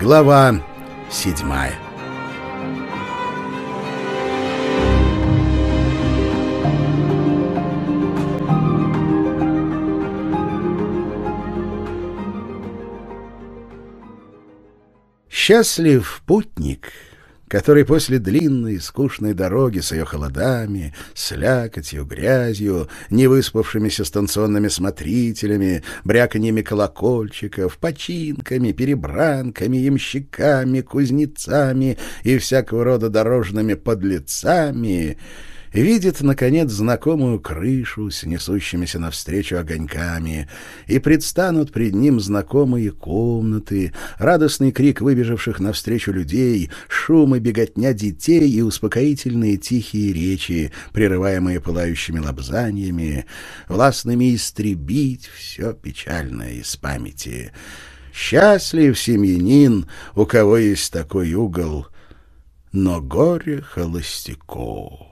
Глава седьмая. Счастлив путник, который после длинной скучной дороги с ее холодами, слякотью, грязью, невыспавшимися станционными смотрителями, бряканьями колокольчиков, починками, перебранками, ямщиками, кузнецами и всякого рода дорожными подлецами — видит, наконец, знакомую крышу с несущимися навстречу огоньками, и предстанут пред ним знакомые комнаты, радостный крик выбежавших навстречу людей, шум и беготня детей и успокоительные тихие речи, прерываемые пылающими лобзаниями, властными истребить все печальное из памяти. Счастлив семьянин, у кого есть такой угол, но горе холостяков.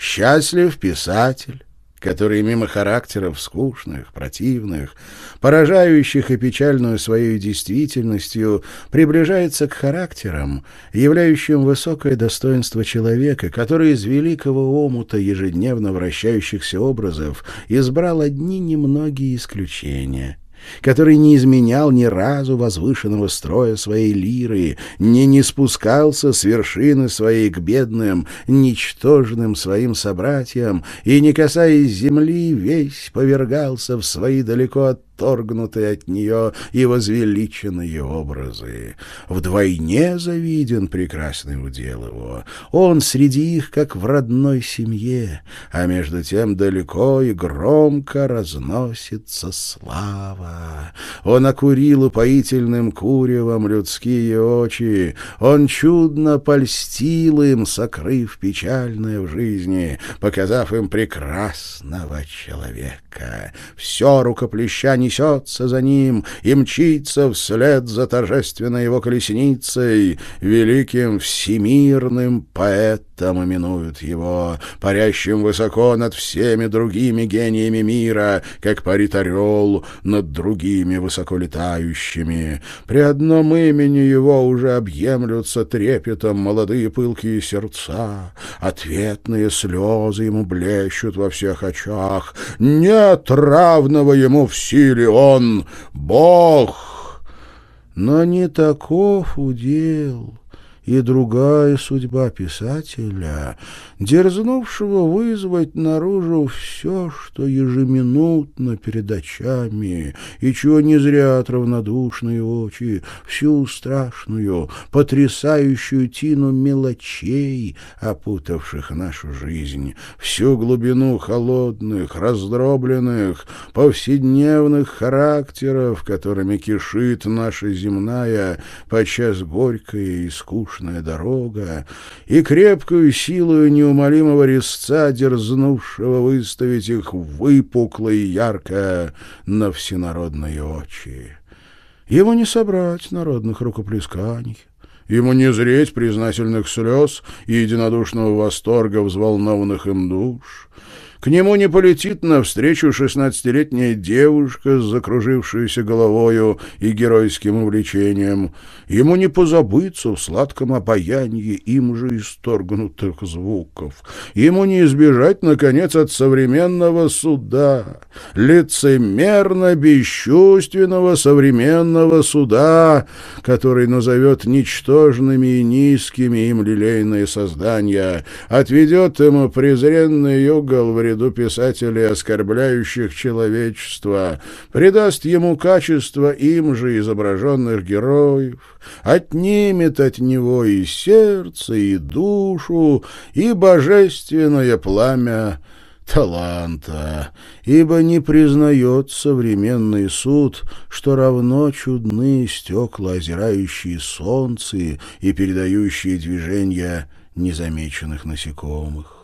Счастлив писатель, который мимо характеров скучных, противных, поражающих и печальную своей действительностью, приближается к характерам, являющим высокое достоинство человека, который из великого омута ежедневно вращающихся образов избрал одни немногие исключения — который не изменял ни разу возвышенного строя своей лиры, не не спускался с вершины своей к бедным, ничтожным своим собратьям и, не касаясь земли, весь повергался в свои далеко от отторгнутые от нее и возвеличенные образы. Вдвойне завиден прекрасный удел его. Он среди их, как в родной семье, а между тем далеко и громко разносится слава. Он окурил упоительным куревом людские очи, он чудно польстил им, сокрыв печальное в жизни, показав им прекрасного человека. Все рукоплещание несется за ним и мчится вслед за торжественной его колесницей, великим всемирным поэтом именуют его, парящим высоко над всеми другими гениями мира, как парит орел над другими высоколетающими. При одном имени его уже объемлются трепетом молодые пылкие сердца, ответные слезы ему блещут во всех очах. Нет равного ему в силе или он Бог. Но не таков удел и другая судьба писателя, дерзнувшего вызвать наружу все, что ежеминутно перед очами, и чего не зрят равнодушные очи, всю страшную, потрясающую тину мелочей, опутавших нашу жизнь, всю глубину холодных, раздробленных, повседневных характеров, которыми кишит наша земная, подчас горькая и скучная дорога, и крепкую силою не неумолимого резца, дерзнувшего выставить их выпукло и ярко на всенародные очи. Ему не собрать народных рукоплесканий, ему не зреть признательных слез и единодушного восторга взволнованных им душ, к нему не полетит навстречу шестнадцатилетняя девушка с закружившейся головою и геройским увлечением. Ему не позабыться в сладком обаянии им же исторгнутых звуков. Ему не избежать, наконец, от современного суда, лицемерно-бесчувственного современного суда, который назовет ничтожными и низкими им лилейные создания, отведет ему презренный угол в ряду писателей, оскорбляющих человечество, придаст ему качество им же изображенных героев, отнимет от него и сердце, и душу, и божественное пламя таланта, ибо не признает современный суд, что равно чудны стекла, озирающие солнце и передающие движения незамеченных насекомых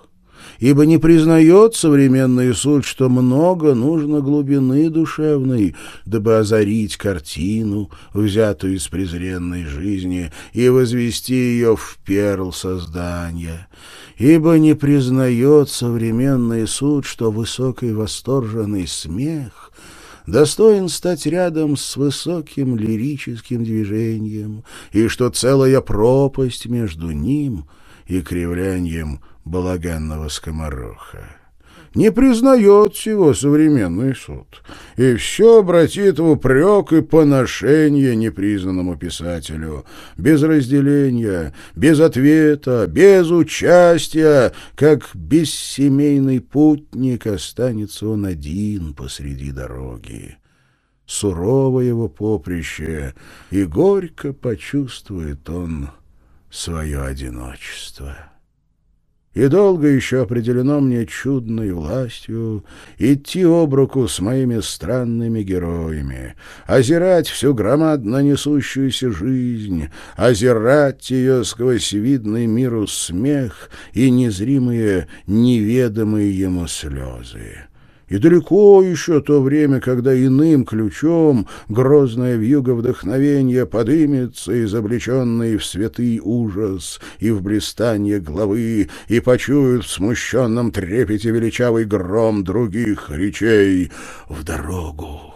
ибо не признает современный суд, что много нужно глубины душевной, дабы озарить картину, взятую из презренной жизни, и возвести ее в перл создания. Ибо не признает современный суд, что высокий восторженный смех — достоин стать рядом с высоким лирическим движением, и что целая пропасть между ним и кривлянием балаганного скомороха. Не признает всего современный суд, и все обратит в упрек и поношение непризнанному писателю, без разделения, без ответа, без участия, как бессемейный путник останется он один посреди дороги. Сурово его поприще, и горько почувствует он свое одиночество и долго еще определено мне чудной властью идти об руку с моими странными героями, озирать всю громадно несущуюся жизнь, озирать ее сквозь видный миру смех и незримые, неведомые ему слезы. И далеко еще то время, когда иным ключом грозное вьюга вдохновения подымется, изобличенный в святый ужас и в блистанье главы, и почует в смущенном трепете величавый гром других речей в дорогу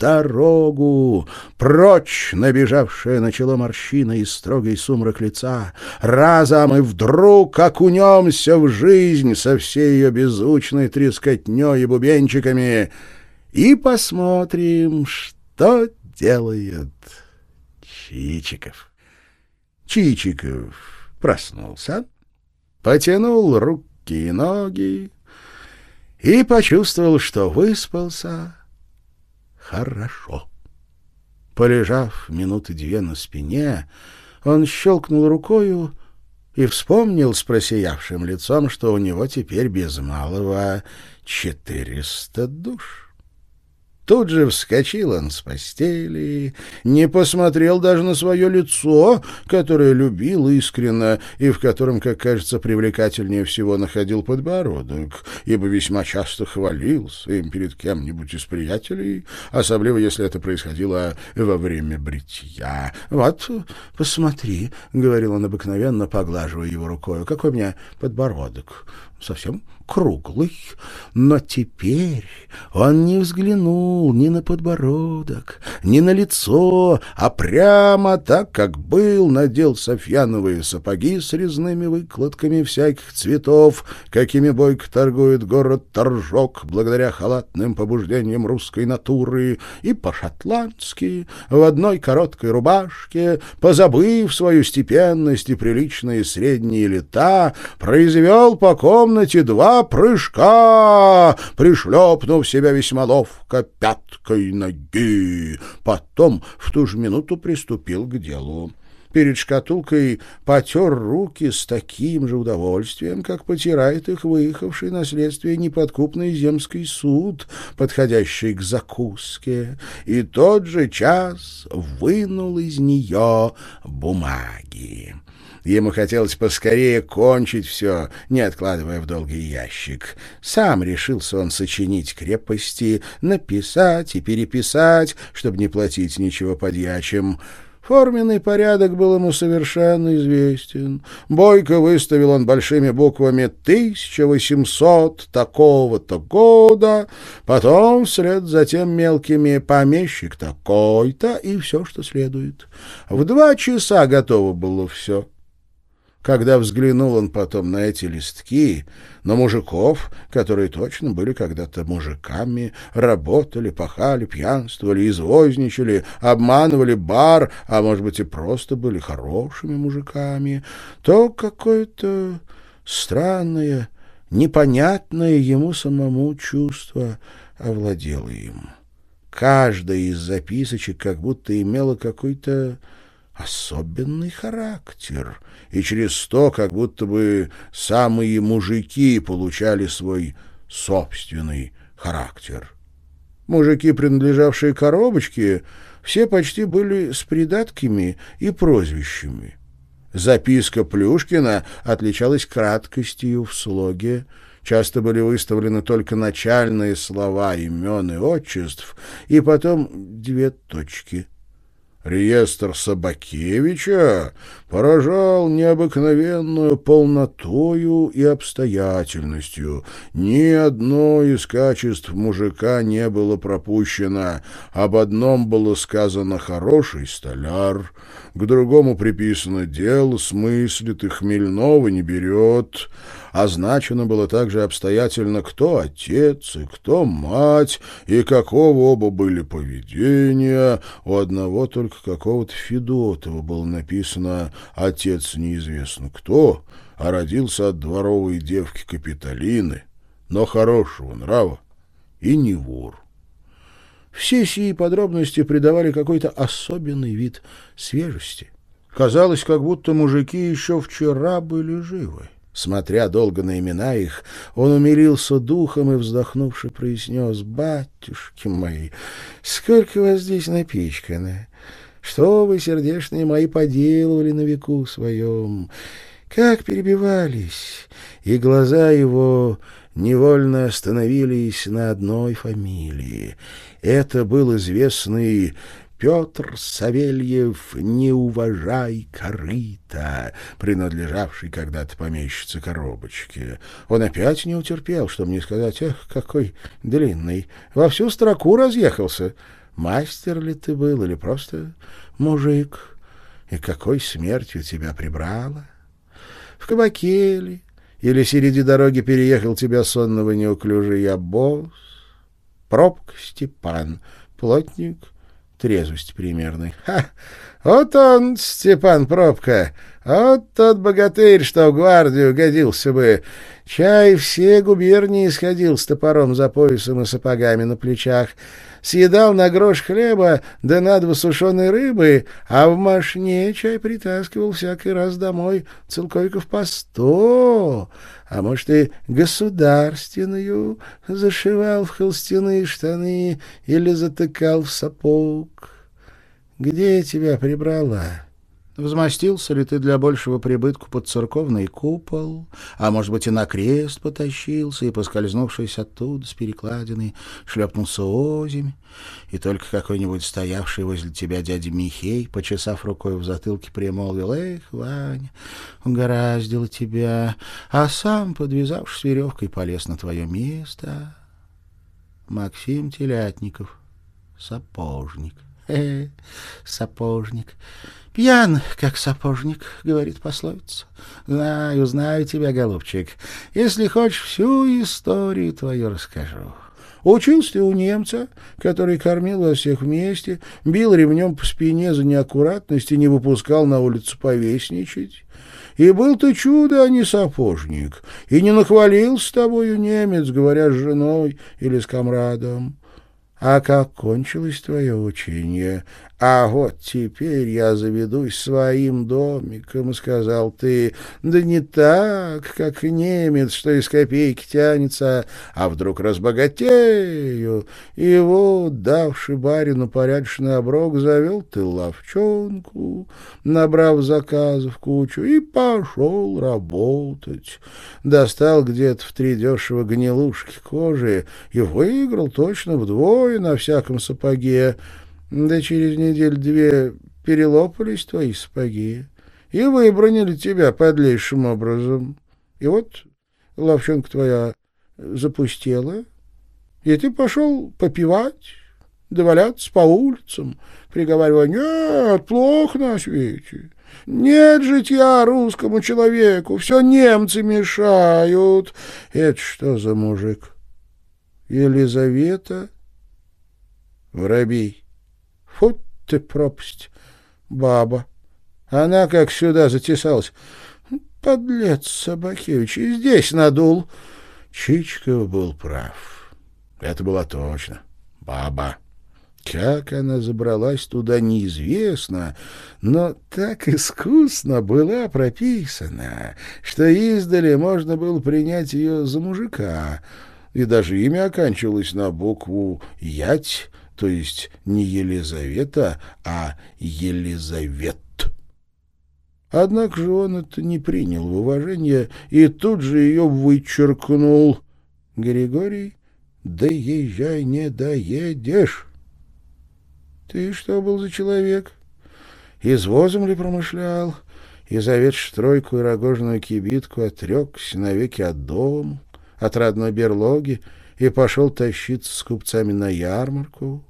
дорогу! Прочь набежавшая начало морщина и строгий сумрак лица. Разом и вдруг окунемся в жизнь со всей ее беззвучной трескотней и бубенчиками и посмотрим, что делает Чичиков. Чичиков проснулся, потянул руки и ноги и почувствовал, что выспался хорошо. Полежав минуты две на спине, он щелкнул рукою и вспомнил с просиявшим лицом, что у него теперь без малого четыреста душ. Тут же вскочил он с постели, не посмотрел даже на свое лицо, которое любил искренно и в котором, как кажется, привлекательнее всего находил подбородок, ибо весьма часто хвалился им перед кем-нибудь из приятелей, особливо если это происходило во время бритья. «Вот, посмотри», — говорил он обыкновенно, поглаживая его рукой, — «какой у меня подбородок совсем круглый. Но теперь он не взглянул ни на подбородок, ни на лицо, а прямо так, как был, надел софьяновые сапоги с резными выкладками всяких цветов, какими бойко торгует город Торжок благодаря халатным побуждениям русской натуры, и по-шотландски, в одной короткой рубашке, позабыв свою степенность и приличные средние лета, произвел по комнате два прыжка, пришлепнув себя весьма ловко пяткой ноги. Потом в ту же минуту приступил к делу перед шкатулкой потер руки с таким же удовольствием, как потирает их выехавший на следствие неподкупный земский суд, подходящий к закуске, и тот же час вынул из нее бумаги. Ему хотелось поскорее кончить все, не откладывая в долгий ящик. Сам решился он сочинить крепости, написать и переписать, чтобы не платить ничего подьячим. Форменный порядок был ему совершенно известен. Бойко выставил он большими буквами 1800 такого-то года, потом вслед за тем мелкими помещик такой-то и все, что следует. В два часа готово было все. Когда взглянул он потом на эти листки, на мужиков, которые точно были когда-то мужиками, работали, пахали, пьянствовали, извозничали, обманывали бар, а может быть и просто были хорошими мужиками, то какое-то странное, непонятное ему самому чувство овладело им. Каждая из записочек как будто имела какой-то особенный характер, и через то как будто бы самые мужики получали свой собственный характер. Мужики, принадлежавшие коробочке, все почти были с придатками и прозвищами. Записка Плюшкина отличалась краткостью в слоге, часто были выставлены только начальные слова имен и отчеств, и потом две точки — Реестр Собакевича поражал необыкновенную полнотою и обстоятельностью. Ни одно из качеств мужика не было пропущено. Об одном было сказано «хороший столяр», к другому приписано «дело смыслит и хмельного не берет», Означено было также обстоятельно, кто отец и кто мать, и какого оба были поведения. У одного только какого-то Федотова было написано «Отец неизвестно кто», а родился от дворовой девки Капитолины, но хорошего нрава и не вор. Все сии подробности придавали какой-то особенный вид свежести. Казалось, как будто мужики еще вчера были живы. Смотря долго на имена их, он умилился духом и, вздохнувши, произнес, «Батюшки мои, сколько вас здесь напичкано! Что вы, сердечные мои, поделывали на веку своем! Как перебивались!» И глаза его невольно остановились на одной фамилии. Это был известный Петр Савельев «Не уважай корыта», принадлежавший когда-то помещице коробочке. Он опять не утерпел, чтобы не сказать, эх, какой длинный, во всю строку разъехался. Мастер ли ты был или просто мужик? И какой смертью тебя прибрало? В кабаке ли? Или среди дороги переехал тебя сонного неуклюжий обоз? Пробка Степан, плотник — трезвость примерной. Ха! Вот он, Степан Пробка, вот тот богатырь, что в гвардию годился бы. Чай все губернии сходил с топором за поясом и сапогами на плечах. Съедал на грош хлеба да на два сушеной рыбы, а в машне чай притаскивал всякий раз домой целковиков по сто а может, и государственную зашивал в холстяные штаны или затыкал в сапог. Где тебя прибрала? Взмостился ли ты для большего прибытку под церковный купол, а, может быть, и на крест потащился, и, поскользнувшись оттуда с перекладины, шлепнулся озимь, и только какой-нибудь стоявший возле тебя дядя Михей, почесав рукой в затылке, примолвил, «Эх, Ваня, угораздило тебя», а сам, подвязавшись веревкой, полез на твое место. Максим Телятников, сапожник. Э, сапожник. Пьян, как сапожник, говорит пословица. Знаю, знаю тебя, голубчик. Если хочешь, всю историю твою расскажу. Учился ты у немца, который кормил вас всех вместе, бил ремнем по спине за неаккуратность и не выпускал на улицу повесничать. И был ты чудо, а не сапожник, и не нахвалился с тобою немец, говоря с женой или с комрадом. А как кончилось твое учение? А вот теперь я заведусь своим домиком, — сказал ты. Да не так, как немец, что из копейки тянется, а вдруг разбогатею. И вот, давший барину порядочный оброк, завел ты ловчонку, набрав заказов кучу, и пошел работать. Достал где-то в три дешево гнилушки кожи и выиграл точно вдвое на всяком сапоге. Да через неделю-две перелопались твои сапоги и выбронили тебя подлейшим образом. И вот ловчонка твоя запустела, и ты пошел попивать, доваляться по улицам, приговаривая, нет, плохо на свете. Нет житья русскому человеку, все немцы мешают. Это что за мужик? Елизавета Воробей. Ты, пропасть, баба. Она как сюда затесалась. Подлец Собакевич, и здесь надул. Чичков был прав. Это была точно баба. Как она забралась туда, неизвестно, но так искусно была прописана, что издали можно было принять ее за мужика, и даже имя оканчивалось на букву «ять», то есть не Елизавета, а Елизавет. Однако же он это не принял в уважение и тут же ее вычеркнул. «Григорий, доезжай, не доедешь». «Ты что был за человек?» Извозом ли промышлял, и за ветштройку и рогожную кибитку отрекся навеки от дома, от родной берлоги, и пошел тащиться с купцами на ярмарку.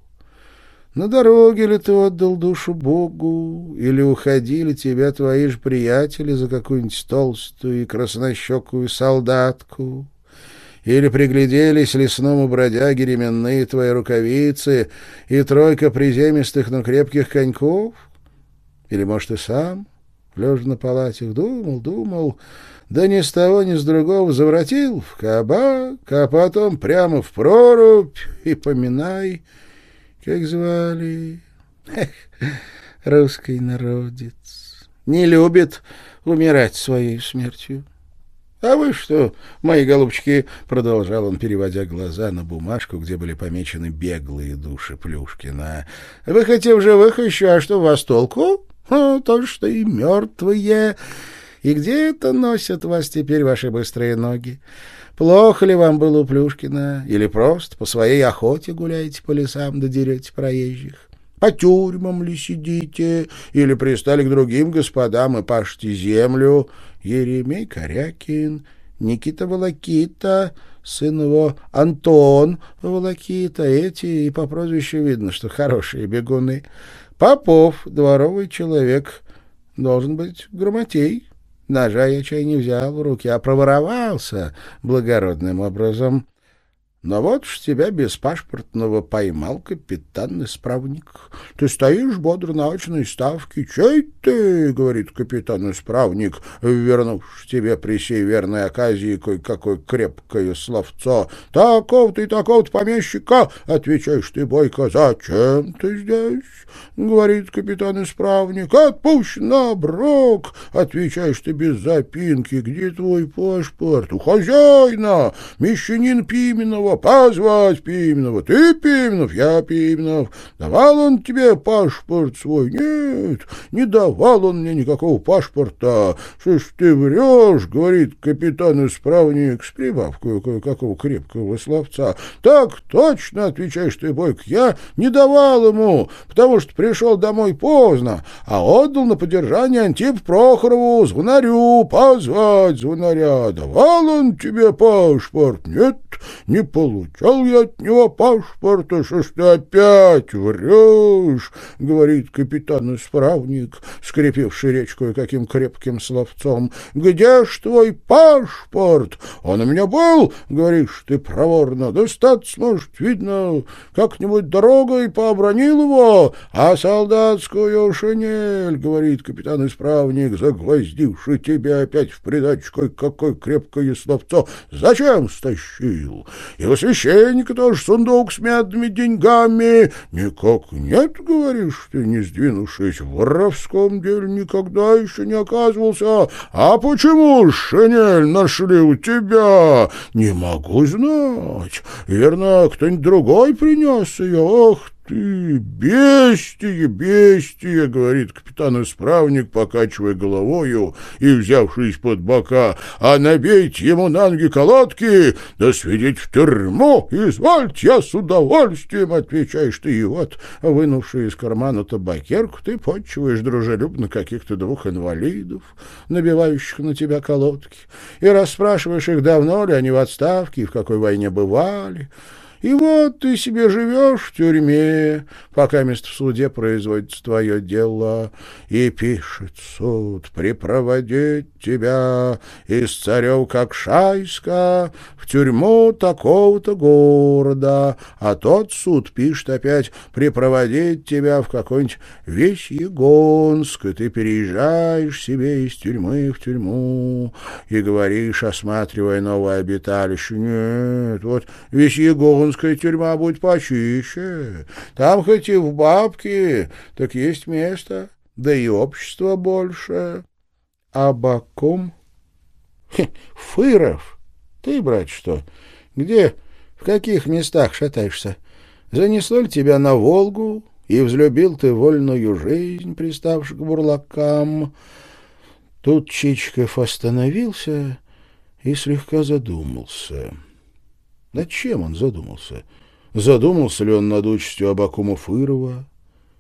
На дороге ли ты отдал душу Богу, или уходили тебя твои же приятели за какую-нибудь толстую и краснощекую солдатку? Или пригляделись лесному бродяге ременные твои рукавицы и тройка приземистых, но крепких коньков? Или, может, и сам, лежа на палатях, думал, думал, да ни с того, ни с другого заворотил в кабак, а потом прямо в прорубь и поминай, как звали. Эх, русский народец не любит умирать своей смертью. — А вы что, мои голубчики, — продолжал он, переводя глаза на бумажку, где были помечены беглые души Плюшкина, — вы хотя в живых еще, а что, вас толку? Ну, то, что и мертвые. И где это носят вас теперь ваши быстрые ноги? Плохо ли вам было у Плюшкина? Или просто по своей охоте гуляете по лесам да проезжих? По тюрьмам ли сидите? Или пристали к другим господам и пашете землю? Еремей Корякин, Никита Волокита, сын его Антон Волокита, эти и по прозвищу видно, что хорошие бегуны. Попов, дворовый человек, должен быть грамотей. Ножа я чай не взял в руки, а проворовался благородным образом. Но вот ж тебя без паспортного поймал капитан-исправник. Ты стоишь бодро на очной ставке. «Чей ты?» — говорит капитан-исправник, вернувшись тебе при сей верной оказии кое-какое крепкое словцо. «Таков ты, таков помещика!» — отвечаешь ты бойко. «Зачем ты здесь?» — говорит капитан-исправник. «Отпущен на брок!» — отвечаешь ты без запинки. «Где твой паспорт?» «У хозяина, мещанин Пименова, его позвать Пименова. Ты Пименов, я Пименов. Давал он тебе паспорт свой? Нет, не давал он мне никакого паспорта. Что ж ты врешь, говорит капитан-исправник с прибавкой какого крепкого словца. Так точно, отвечаешь ты, Бойк, я не давал ему, потому что пришел домой поздно, а отдал на поддержание Антип Прохорову, звонарю, позвать звонаря. Давал он тебе паспорт? Нет, не получал я от него паспорта, что ж ты опять врешь, — говорит капитан-исправник, скрепивший речь кое-каким крепким словцом. — Где ж твой паспорт? Он у меня был, — говоришь ты проворно. Достаться, может, видно, как-нибудь дорогой пообронил его, а солдатскую шинель, — говорит капитан-исправник, загвоздивший тебя опять в придачу кое-какое крепкое словцо. Зачем стащил? И у священника тоже сундук с медными деньгами. Никак нет, говоришь ты, не сдвинувшись, в воровском деле никогда еще не оказывался. А почему шинель нашли у тебя? Не могу знать. Верно, кто-нибудь другой принес ее. Ох ты, бестие, бестие, — говорит капитан-исправник, покачивая головою и взявшись под бока, — а набейте ему на ноги колодки, да сведить в тюрьму, извольте, я с удовольствием, — отвечаешь ты, и вот, вынувший из кармана табакерку, ты подчиваешь дружелюбно каких-то двух инвалидов, набивающих на тебя колодки, и расспрашиваешь их, давно ли они в отставке и в какой войне бывали, и вот ты себе живешь в тюрьме, пока место в суде производится твое дело, и пишет суд припроводить тебя из царев как шайска в тюрьму такого-то города, а тот суд пишет опять припроводить тебя в какой-нибудь Весьегонск, и ты переезжаешь себе из тюрьмы в тюрьму и говоришь, осматривая новое обиталище, нет, вот Весьегонск Ленинская тюрьма будет почище. Там хоть и в бабке, так есть место, да и общество больше. А Бакум? Фыров? Ты, брат, что? Где, в каких местах шатаешься? Занесло ли тебя на Волгу, и взлюбил ты вольную жизнь, приставших к бурлакам?» Тут Чичиков остановился и слегка задумался. Над чем он задумался? Задумался ли он над участью Абакума Фырова?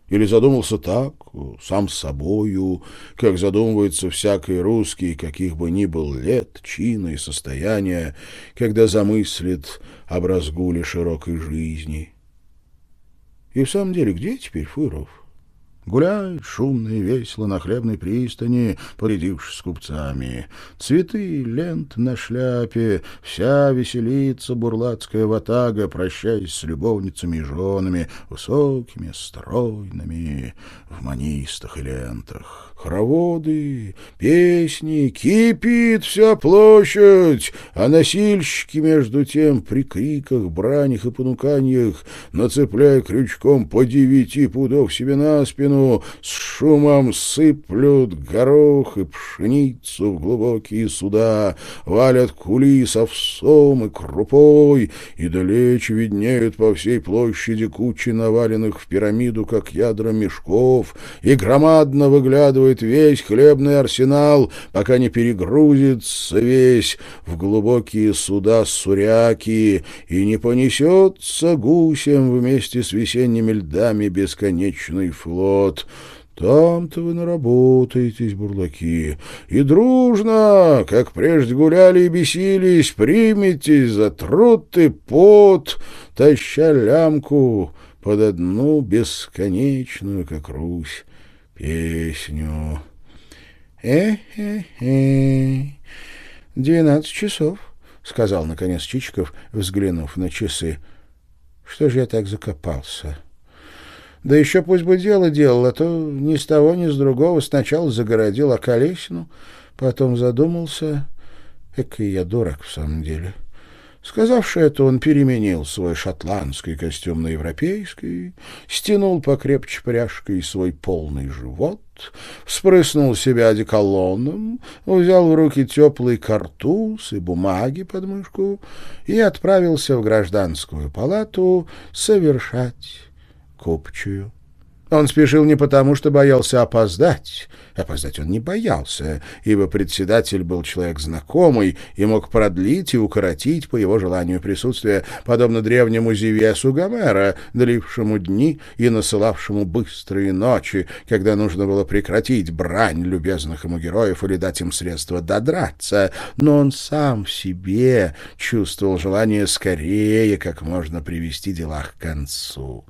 Или задумался так, сам с собою, как задумывается всякий русский, каких бы ни был лет, чина и состояния, когда замыслит об разгуле широкой жизни. И в самом деле, где теперь Фыров? Гуляет шумно и весело на хлебной пристани, порядившись с купцами. Цветы, лент на шляпе, вся веселится бурлацкая ватага, прощаясь с любовницами и женами, высокими, стройными, в манистах и лентах хороводы, песни, кипит вся площадь, а носильщики между тем при криках, бранях и понуканьях, нацепляя крючком по девяти пудов себе на спину, с шумом сыплют горох и пшеницу в глубокие суда, валят кули с овсом и крупой, и далече виднеют по всей площади кучи наваленных в пирамиду, как ядра мешков, и громадно выглядывает весь хлебный арсенал, пока не перегрузится весь в глубокие суда суряки и не понесется гусем вместе с весенними льдами бесконечный флот». Там-то вы наработаетесь, бурлаки, и дружно, как прежде гуляли и бесились, приметесь за труд и пот, таща лямку под одну бесконечную, как Русь, песню. «Э-э-э, двенадцать часов», — сказал, наконец, Чичиков, взглянув на часы. «Что же я так закопался?» Да еще пусть бы дело делал, а то ни с того, ни с другого сначала загородил околесину, потом задумался. Экой я дурак в самом деле. Сказавши это, он переменил свой шотландский костюм на европейский, стянул покрепче пряжкой свой полный живот, вспрыснул себя одеколоном, взял в руки теплый картуз и бумаги под мышку и отправился в гражданскую палату совершать купчую. Он спешил не потому, что боялся опоздать. Опоздать он не боялся, ибо председатель был человек знакомый и мог продлить и укоротить по его желанию присутствие, подобно древнему Зевесу Гомера, длившему дни и насылавшему быстрые ночи, когда нужно было прекратить брань любезных ему героев или дать им средства додраться. Но он сам в себе чувствовал желание скорее как можно привести дела к концу.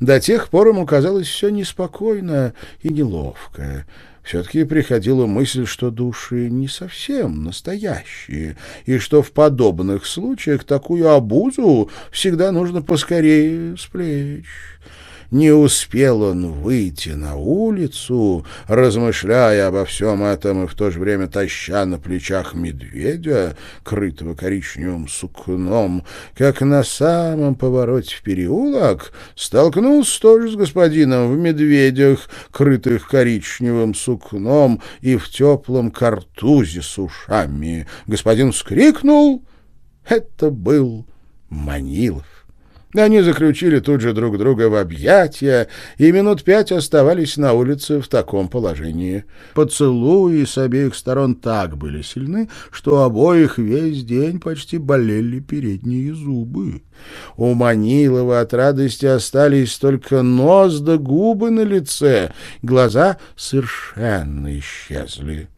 До тех пор ему казалось все неспокойно и неловко. Все-таки приходила мысль, что души не совсем настоящие, и что в подобных случаях такую обузу всегда нужно поскорее сплечь. Не успел он выйти на улицу, размышляя обо всем этом и в то же время таща на плечах медведя, крытого коричневым сукном, как на самом повороте в переулок столкнулся тоже с господином в медведях, крытых коричневым сукном и в теплом картузе с ушами. Господин вскрикнул. Это был Манилов. Они заключили тут же друг друга в объятия и минут пять оставались на улице в таком положении. Поцелуи с обеих сторон так были сильны, что обоих весь день почти болели передние зубы. У Манилова от радости остались только нос да губы на лице, глаза совершенно исчезли.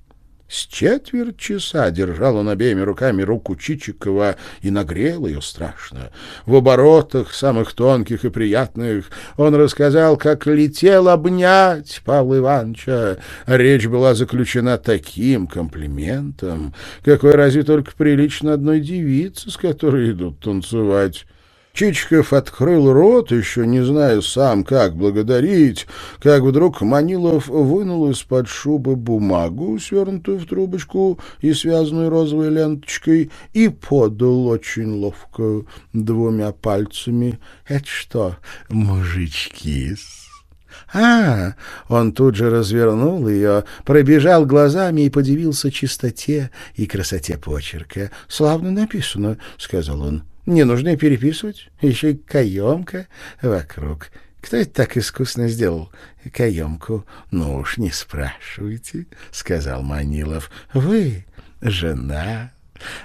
С четверть часа держал он обеими руками руку Чичикова и нагрел ее страшно. В оборотах, самых тонких и приятных, он рассказал, как летел обнять Павла Ивановича. Речь была заключена таким комплиментом, какой разве только прилично одной девице, с которой идут танцевать. Чичиков открыл рот, еще не зная сам, как благодарить, как вдруг Манилов вынул из-под шубы бумагу, свернутую в трубочку и связанную розовой ленточкой, и подал очень ловко двумя пальцами. «Это что, мужички «А!» Он тут же развернул ее, пробежал глазами и подивился чистоте и красоте почерка. «Славно написано», — сказал он. Не нужно и переписывать. Еще и каемка вокруг. Кто это так искусно сделал каемку? Ну уж не спрашивайте, — сказал Манилов. Вы, жена,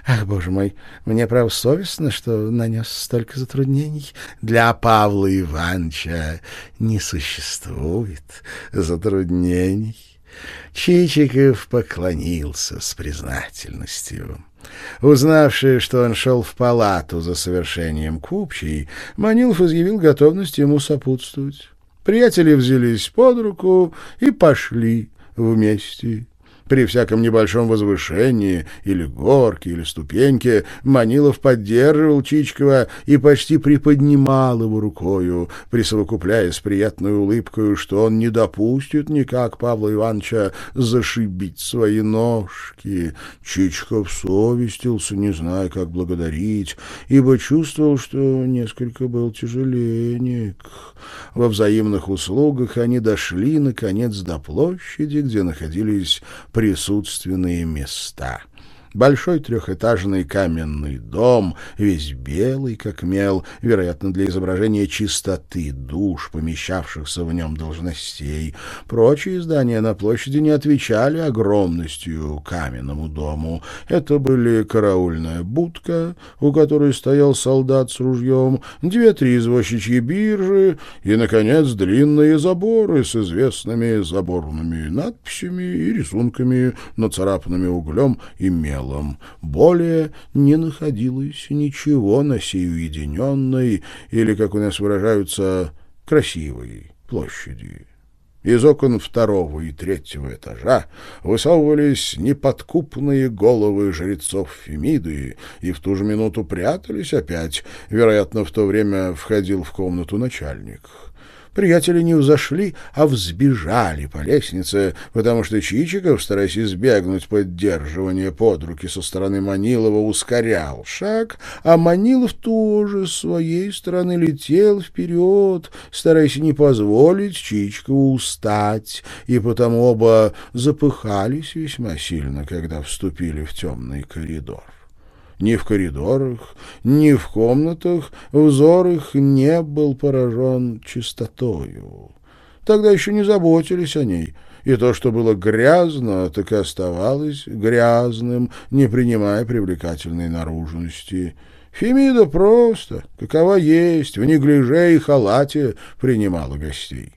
Ах, боже мой, мне право совестно, что нанес столько затруднений. Для Павла Ивановича не существует затруднений. Чичиков поклонился с признательностью. Узнавший, что он шел в палату за совершением купчей, Манилов изъявил готовность ему сопутствовать. Приятели взялись под руку и пошли вместе. При всяком небольшом возвышении, или горке, или ступеньке, Манилов поддерживал Чичкова и почти приподнимал его рукою, присовокупляя с приятной улыбкой, что он не допустит никак Павла Ивановича зашибить свои ножки. Чичков совестился, не зная, как благодарить, ибо чувствовал, что несколько был тяжеленек. Во взаимных услугах они дошли, наконец, до площади, где находились присутственные места — Большой трехэтажный каменный дом, весь белый, как мел, вероятно, для изображения чистоты душ, помещавшихся в нем должностей. Прочие здания на площади не отвечали огромностью каменному дому. Это были караульная будка, у которой стоял солдат с ружьем, две-три извозчичьи биржи и, наконец, длинные заборы с известными заборными надписями и рисунками, нацарапанными углем и мелом целом. Более не находилось ничего на сей уединенной, или, как у нас выражаются, красивой площади. Из окон второго и третьего этажа высовывались неподкупные головы жрецов Фемиды и в ту же минуту прятались опять. Вероятно, в то время входил в комнату начальник. Приятели не взошли, а взбежали по лестнице, потому что Чичиков, стараясь избегнуть поддерживания под руки со стороны Манилова, ускорял шаг, а Манилов тоже с своей стороны летел вперед, стараясь не позволить Чичикову устать, и потому оба запыхались весьма сильно, когда вступили в темный коридор. Ни в коридорах, ни в комнатах взор их не был поражен чистотою. Тогда еще не заботились о ней, и то, что было грязно, так и оставалось грязным, не принимая привлекательной наружности. Фемида просто, какова есть, в неглиже и халате принимала гостей.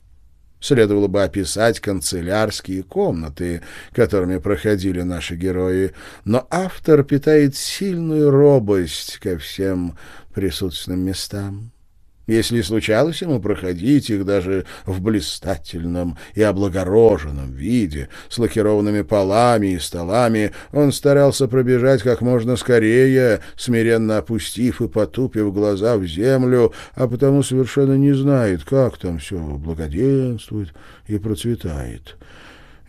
Следовало бы описать канцелярские комнаты, которыми проходили наши герои, но автор питает сильную робость ко всем присутственным местам. Если случалось ему проходить их даже в блистательном и облагороженном виде, с лакированными полами и столами, он старался пробежать как можно скорее, смиренно опустив и потупив глаза в землю, а потому совершенно не знает, как там все благоденствует и процветает.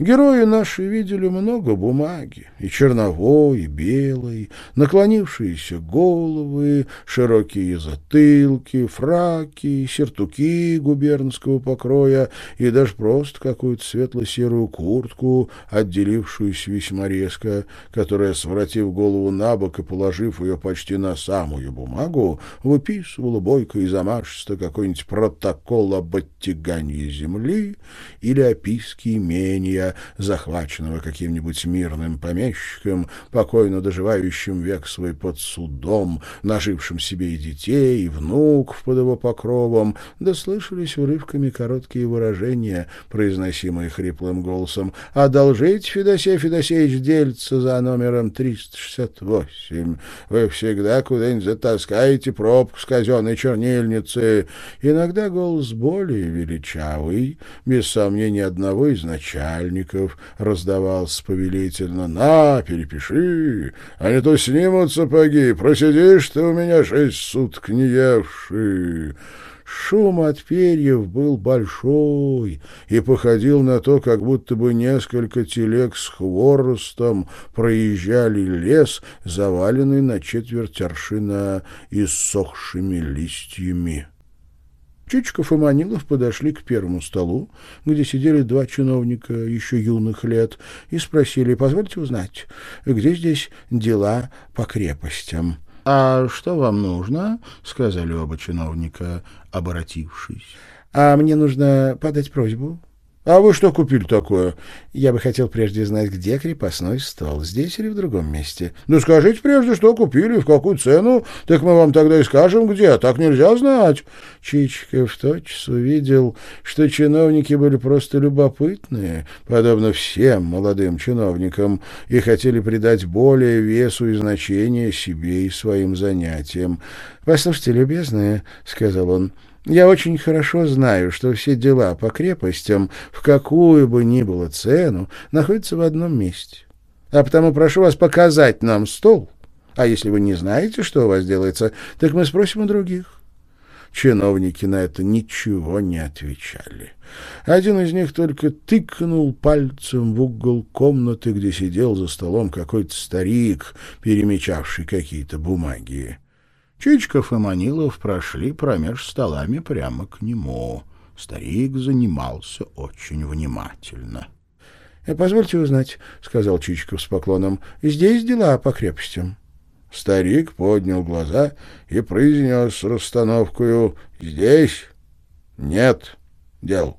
Герои наши видели много бумаги, и черновой, и белой, наклонившиеся головы, широкие затылки, фраки, сертуки губернского покроя и даже просто какую-то светло-серую куртку, отделившуюся весьма резко, которая, своротив голову на бок и положив ее почти на самую бумагу, выписывала бойко и замашисто какой-нибудь протокол об оттягании земли или описке имения, захваченного каким-нибудь мирным помещиком, покойно доживающим век свой под судом, нажившим себе и детей, и внуков под его покровом, да слышались урывками короткие выражения, произносимые хриплым голосом «Одолжить, Федосей Федосеевич, дельца за номером 368. Вы всегда куда-нибудь затаскаете пробку с казенной чернильницы». Иногда голос более величавый, без сомнения одного из начальников, начальников раздавался повелительно. «На, перепиши, а не то снимут сапоги, просидишь ты у меня шесть суток не евший». Шум от перьев был большой и походил на то, как будто бы несколько телег с хворостом проезжали лес, заваленный на четверть аршина иссохшими листьями. Чичиков и Манилов подошли к первому столу, где сидели два чиновника еще юных лет, и спросили, позвольте узнать, где здесь дела по крепостям? — А что вам нужно? — сказали оба чиновника, обратившись. — А мне нужно подать просьбу. А вы что купили такое? Я бы хотел прежде знать, где крепостной стол, здесь или в другом месте. Ну, скажите прежде, что купили, в какую цену, так мы вам тогда и скажем, где. А так нельзя знать. Чичиков тотчас увидел, что чиновники были просто любопытные, подобно всем молодым чиновникам, и хотели придать более весу и значение себе и своим занятиям. «Послушайте, любезные», — сказал он, — я очень хорошо знаю, что все дела по крепостям, в какую бы ни было цену, находятся в одном месте. А потому прошу вас показать нам стол. А если вы не знаете, что у вас делается, так мы спросим у других. Чиновники на это ничего не отвечали. Один из них только тыкнул пальцем в угол комнаты, где сидел за столом какой-то старик, перемечавший какие-то бумаги. Чичков и Манилов прошли промеж столами прямо к нему. Старик занимался очень внимательно. «Э, — Позвольте узнать, — сказал Чичиков с поклоном, — здесь дела по крепостям. Старик поднял глаза и произнес с расстановкою «Здесь нет дел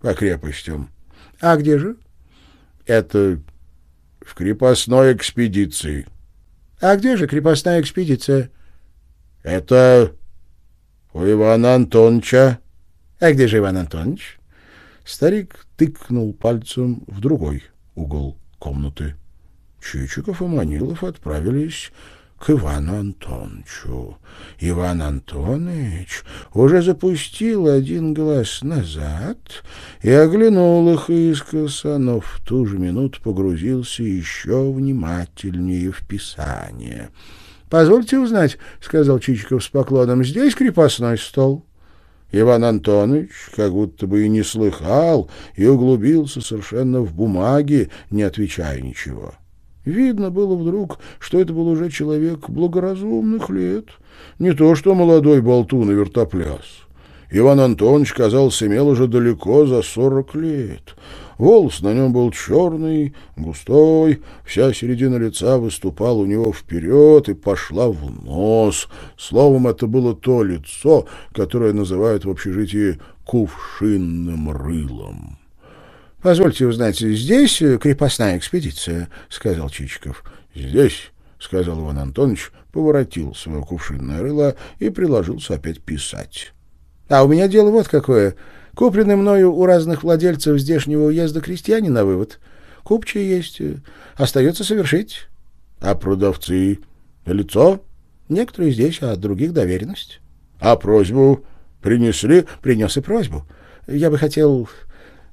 по крепостям». «А где же?» «Это в крепостной экспедиции». «А где же крепостная экспедиция?» Это у Ивана Антоновича. А где же Иван Антонович? Старик тыкнул пальцем в другой угол комнаты. Чичиков и Манилов отправились к Ивану Антоновичу. Иван Антонович уже запустил один глаз назад и оглянул их искоса, но в ту же минуту погрузился еще внимательнее в писание — Позвольте узнать, — сказал Чичиков с поклоном, — здесь крепостной стол. Иван Антонович как будто бы и не слыхал и углубился совершенно в бумаги, не отвечая ничего. Видно было вдруг, что это был уже человек благоразумных лет, не то что молодой болтун и вертопляс. Иван Антонович, казался, имел уже далеко за сорок лет. Волос на нем был черный, густой, вся середина лица выступала у него вперед и пошла в нос. Словом, это было то лицо, которое называют в общежитии кувшинным рылом. — Позвольте узнать, здесь крепостная экспедиция? — сказал Чичиков. — Здесь, — сказал Иван Антонович, поворотил свое кувшинное рыло и приложился опять писать. — А у меня дело вот какое. Куплены мною у разных владельцев здешнего уезда крестьяне на вывод. Купчие есть. Э, остается совершить. А продавцы? Лицо? Некоторые здесь, а других доверенность. А просьбу принесли? Принес и просьбу. Я бы хотел...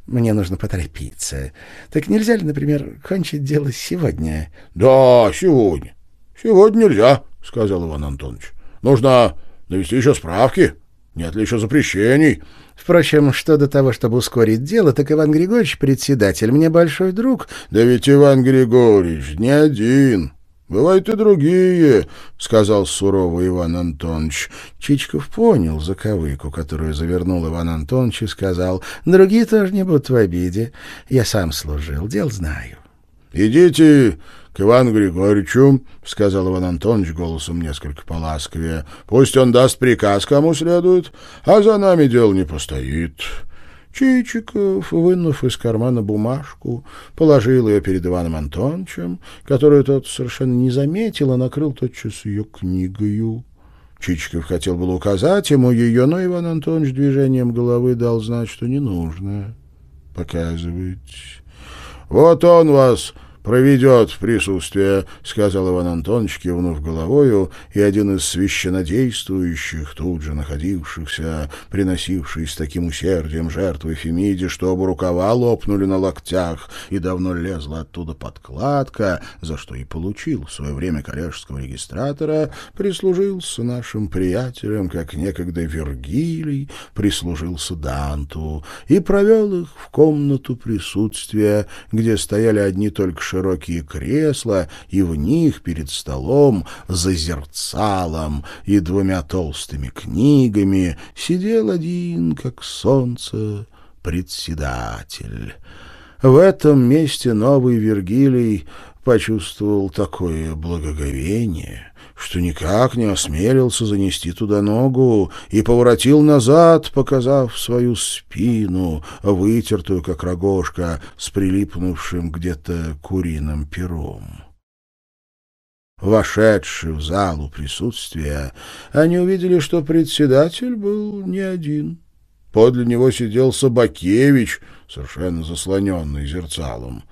Мне нужно поторопиться. Так нельзя ли, например, кончить дело сегодня? — Да, сегодня. Сегодня нельзя, — сказал Иван Антонович. — Нужно навести еще справки. Нет ли еще запрещений? Впрочем, что до того, чтобы ускорить дело, так Иван Григорьевич, председатель, мне большой друг. Да ведь Иван Григорьевич не один. Бывают и другие, — сказал суровый Иван Антонович. Чичков понял заковыку, которую завернул Иван Антонович, и сказал, — Другие тоже не будут в обиде. Я сам служил, дел знаю. — Идите к Ивану Григорьевичу, — сказал Иван Антонович голосом несколько поласковее. — Пусть он даст приказ, кому следует, а за нами дело не постоит. Чичиков, вынув из кармана бумажку, положил ее перед Иваном Антоновичем, которую тот совершенно не заметил, а накрыл тотчас ее книгою. Чичиков хотел было указать ему ее, но Иван Антонович движением головы дал знать, что не нужно показывать. «Вот он вас проведет в присутствие, — сказал Иван Антонович, кивнув головою, и один из священнодействующих, тут же находившихся, приносивший с таким усердием жертвы Фемиде, что оба рукава лопнули на локтях, и давно лезла оттуда подкладка, за что и получил в свое время коллежского регистратора, прислужился нашим приятелям, как некогда Вергилий прислужился Данту, и провел их в комнату присутствия, где стояли одни только широкие кресла, и в них перед столом, за зерцалом и двумя толстыми книгами сидел один, как солнце, председатель. В этом месте новый Вергилий почувствовал такое благоговение — что никак не осмелился занести туда ногу и поворотил назад, показав свою спину, вытертую, как рогожка, с прилипнувшим где-то куриным пером. Вошедшие в залу присутствия, они увидели, что председатель был не один. Подле него сидел Собакевич, совершенно заслоненный зерцалом.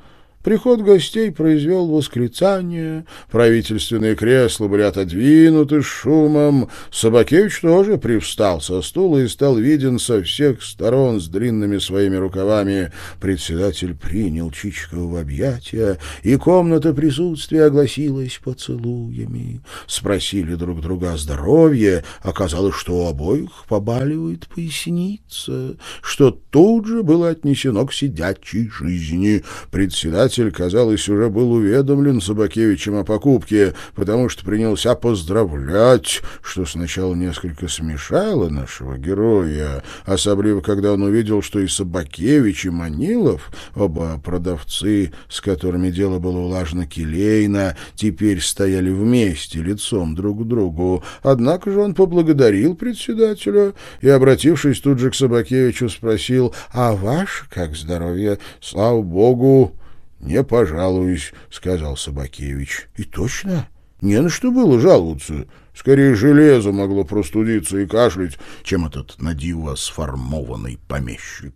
Приход гостей произвел восклицание, правительственные кресла были отодвинуты шумом, Собакевич тоже привстал со стула и стал виден со всех сторон с длинными своими рукавами. Председатель принял Чичикова в объятия, и комната присутствия огласилась поцелуями. Спросили друг друга о здоровье, оказалось, что у обоих побаливает поясница, что тут же было отнесено к сидячей жизни. Председатель Председатель, казалось, уже был уведомлен Собакевичем о покупке, потому что принялся поздравлять, что сначала несколько смешало нашего героя, особливо когда он увидел, что и Собакевич, и Манилов, оба продавцы, с которыми дело было улажено келейно, теперь стояли вместе, лицом друг к другу. Однако же он поблагодарил председателя и, обратившись тут же к Собакевичу, спросил, «А ваш как здоровье? Слава Богу!» «Не пожалуюсь», — сказал Собакевич. «И точно? Не на что было жаловаться. Скорее железо могло простудиться и кашлять, чем этот надиво сформованный помещик».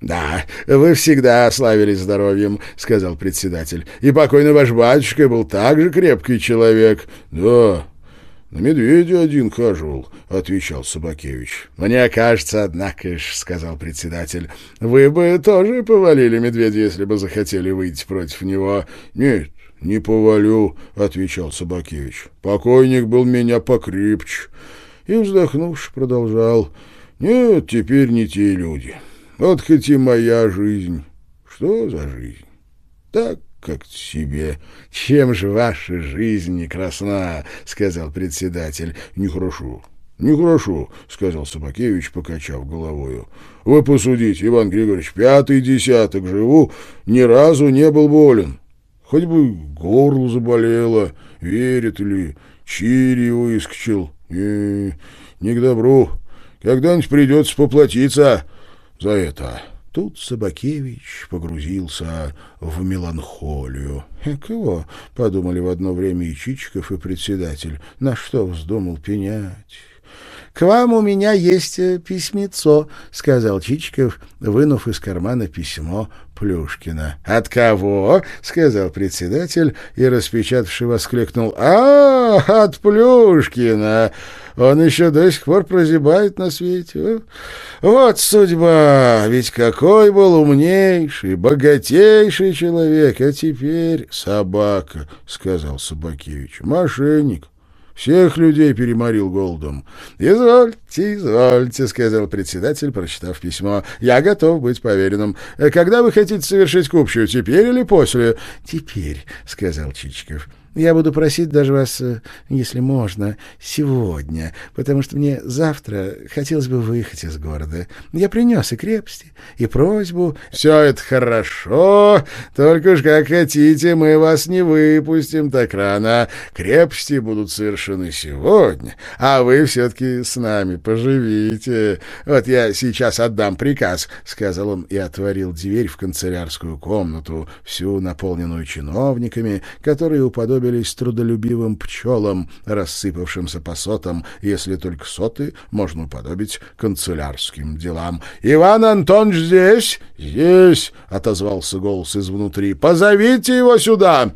«Да, вы всегда славились здоровьем», — сказал председатель. «И покойный ваш батюшка был также крепкий человек». «Да, — На медведя один хаживал, — отвечал Собакевич. — Мне кажется, однако ж, — сказал председатель, — вы бы тоже повалили медведя, если бы захотели выйти против него. — Нет, не повалю, — отвечал Собакевич. — Покойник был меня покрепче. И, вздохнувши, продолжал. — Нет, теперь не те люди. Вот хоть и моя жизнь. Что за жизнь? Так как себе. Чем же ваша жизнь не красна, — сказал председатель. — Нехорошо. «Нехорошо», — сказал Собакевич, покачав головою. «Вы посудите, Иван Григорьевич, пятый десяток живу, ни разу не был болен. Хоть бы горло заболело, верит ли, чири выскочил. Не, не к добру. Когда-нибудь придется поплатиться за это». Тут Собакевич погрузился в меланхолию. «Кого?» — подумали в одно время и Чичиков, и председатель. «На что вздумал пенять?» «К вам у меня есть э, письмецо», — сказал Чичиков, вынув из кармана письмо Плюшкина. «От кого?» — сказал председатель и, распечатавший, воскликнул. «А, от Плюшкина! Он еще до сих пор прозябает на свете. Вот судьба! Ведь какой был умнейший, богатейший человек, а теперь собака!» — сказал Собакевич. «Мошенник». Всех людей переморил голодом. «Извольте, извольте», — сказал председатель, прочитав письмо. «Я готов быть поверенным. Когда вы хотите совершить купчую, теперь или после?» «Теперь», — сказал Чичиков. Я буду просить даже вас, э, если можно, сегодня, потому что мне завтра хотелось бы выехать из города. Я принес и крепости, и просьбу. — Все это хорошо, только уж как хотите, мы вас не выпустим так рано. Крепости будут совершены сегодня, а вы все-таки с нами поживите. Вот я сейчас отдам приказ, — сказал он и отворил дверь в канцелярскую комнату, всю наполненную чиновниками, которые уподобились уподобились трудолюбивым пчелам, рассыпавшимся по сотам, если только соты можно уподобить канцелярским делам. «Иван Антонович здесь?» «Здесь!» — отозвался голос изнутри. «Позовите его сюда!»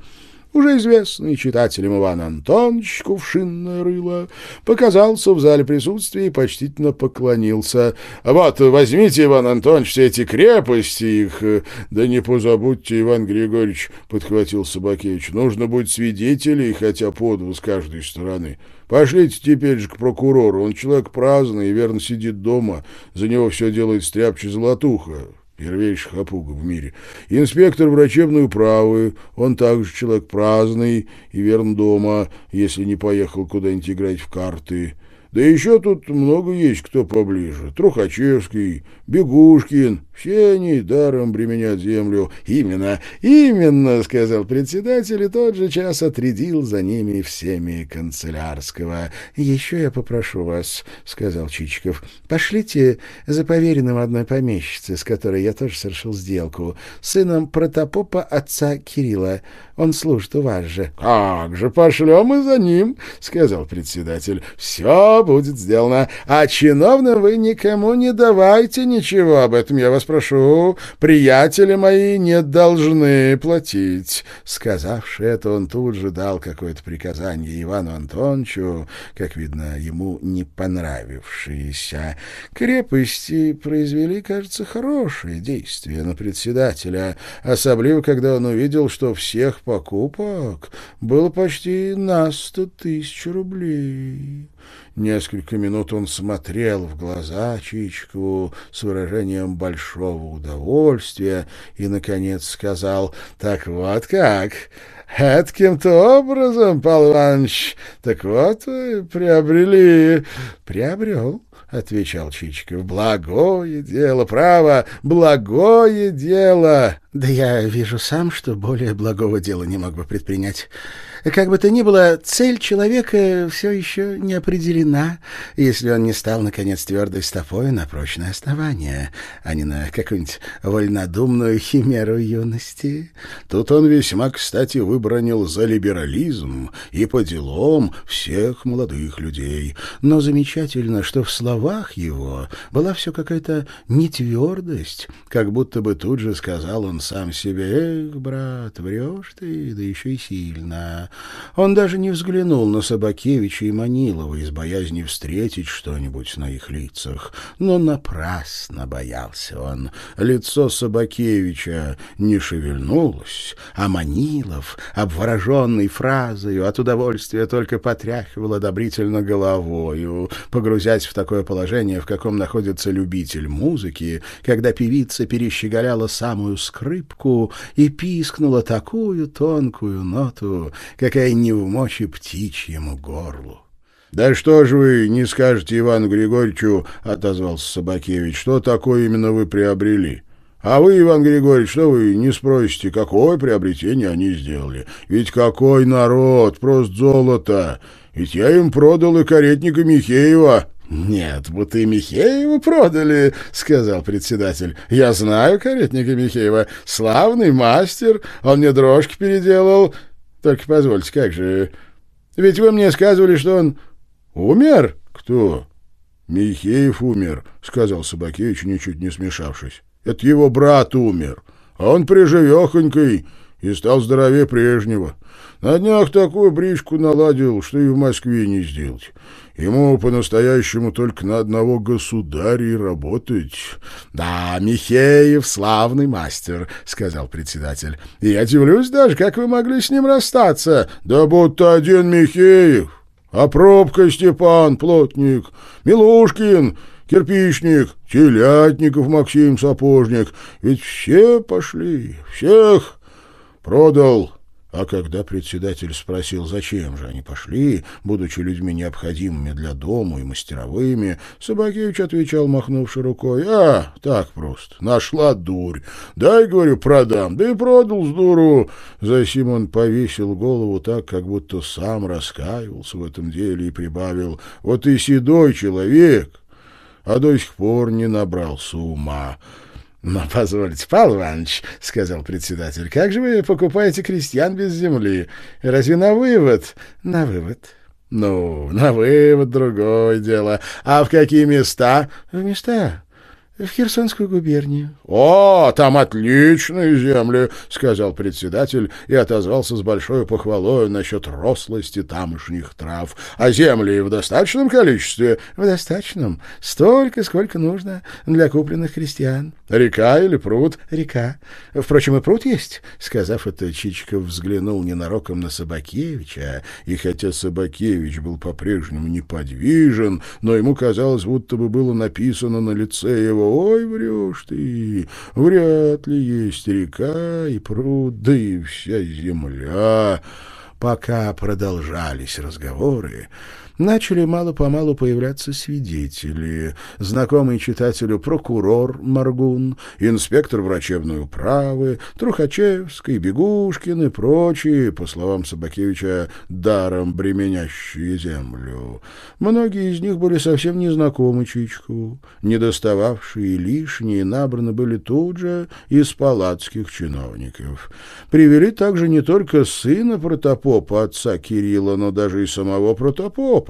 Уже известный читателям Иван Антонович Кувшинное рыло, показался в зале присутствия и почтительно поклонился. «Вот, возьмите, Иван Антонович, все эти крепости их, да не позабудьте, Иван Григорьевич», — подхватил Собакевич, — «нужно будет свидетелей, хотя по с каждой стороны». Пошлите теперь же к прокурору, он человек праздный и верно сидит дома, за него все делает стряпчий золотуха первейший хапуга в мире. Инспектор врачебной управы, он также человек праздный и верн дома, если не поехал куда-нибудь играть в карты. Да еще тут много есть кто поближе. Трухачевский, Бегушкин. Все они даром бременят землю. Именно, именно, сказал председатель, и тот же час отрядил за ними всеми канцелярского. Еще я попрошу вас, сказал Чичиков, пошлите за поверенным одной помещицы, с которой я тоже совершил сделку, сыном протопопа отца Кирилла. Он служит у вас же. — Как же, пошлем и за ним, — сказал председатель. — Все будет сделано. А чиновным вы никому не давайте ничего, об этом я вас прошу. Приятели мои не должны платить. Сказавши это, он тут же дал какое-то приказание Ивану Антоновичу, как видно, ему не понравившиеся. Крепости произвели, кажется, хорошее действие на председателя, особливо, когда он увидел, что всех покупок было почти на сто тысяч рублей. Несколько минут он смотрел в глаза Чичкову с выражением большого удовольствия и, наконец, сказал, «Так вот как, каким-то образом, Павел Иванович, так вот вы приобрели...» «Приобрел», — отвечал Чичиков. — Благое дело, право, благое дело. — Да я вижу сам, что более благого дела не мог бы предпринять. Как бы то ни было, цель человека все еще не определена, если он не стал, наконец, твердой стопой на прочное основание, а не на какую-нибудь вольнодумную химеру юности. Тут он весьма, кстати, выбронил за либерализм и по делам всех молодых людей. Но замечательно, что в словах его была все какая-то нетвердость, как будто бы тут же сказал он сам себе, «Эх, брат, врешь ты, да еще и сильно». Он даже не взглянул на Собакевича и Манилова из боязни встретить что-нибудь на их лицах. Но напрасно боялся он. Лицо Собакевича не шевельнулось, а Манилов, обвороженный фразою, от удовольствия только потряхивал одобрительно головою, погрузясь в такое положение, в каком находится любитель музыки, когда певица перещеголяла самую скрипку и пискнула такую тонкую ноту, какая не в мочи птичьему горлу. — Да что же вы не скажете Ивану Григорьевичу, — отозвался Собакевич, — что такое именно вы приобрели? А вы, Иван Григорьевич, что вы не спросите, какое приобретение они сделали? Ведь какой народ, просто золото! Ведь я им продал и каретника Михеева. — Нет, будто и Михеева продали, — сказал председатель. — Я знаю каретника Михеева. Славный мастер, он мне дрожки переделал. Только позвольте, как же... Ведь вы мне сказывали, что он умер? — Кто? — Михеев умер, — сказал Собакевич, ничуть не смешавшись. — Это его брат умер, а он приживехонькой и стал здоровее прежнего. На днях такую бричку наладил, что и в Москве не сделать. Ему по-настоящему только на одного государя работать. — Да, Михеев — славный мастер, — сказал председатель. — Я удивлюсь даже, как вы могли с ним расстаться. — Да будто один Михеев. А пробка Степан, плотник, Милушкин, кирпичник, Телятников Максим, сапожник. Ведь все пошли, всех продал. А когда председатель спросил, зачем же они пошли, будучи людьми необходимыми для дома и мастеровыми, Собакевич отвечал, махнувши рукой, «А, так просто, нашла дурь. Дай, говорю, продам, да и продал с дуру». Засим он повесил голову так, как будто сам раскаивался в этом деле и прибавил, «Вот и седой человек, а до сих пор не набрался ума». «Но позвольте, Павел Иванович, — сказал председатель, — как же вы покупаете крестьян без земли? Разве на вывод? На вывод. Ну, на вывод другое дело. А в какие места? В места в Херсонскую губернию. — О, там отличные земли, — сказал председатель и отозвался с большой похвалой насчет рослости тамошних трав. — А земли в достаточном количестве? — В достаточном. Столько, сколько нужно для купленных крестьян. — Река или пруд? — Река. Впрочем, и пруд есть. Сказав это, Чичиков взглянул ненароком на Собакевича, и хотя Собакевич был по-прежнему неподвижен, но ему казалось, будто бы было написано на лице его Ой, врешь ты, вряд ли есть река и пруд, да и вся земля. Пока продолжались разговоры, начали мало-помалу появляться свидетели. Знакомый читателю прокурор Маргун, инспектор врачебной управы, Трухачевский, Бегушкин и прочие, по словам Собакевича, даром бременящие землю. Многие из них были совсем незнакомы Чичкову, недостававшие лишние набраны были тут же из палатских чиновников. Привели также не только сына протопопа, отца Кирилла, но даже и самого протопопа.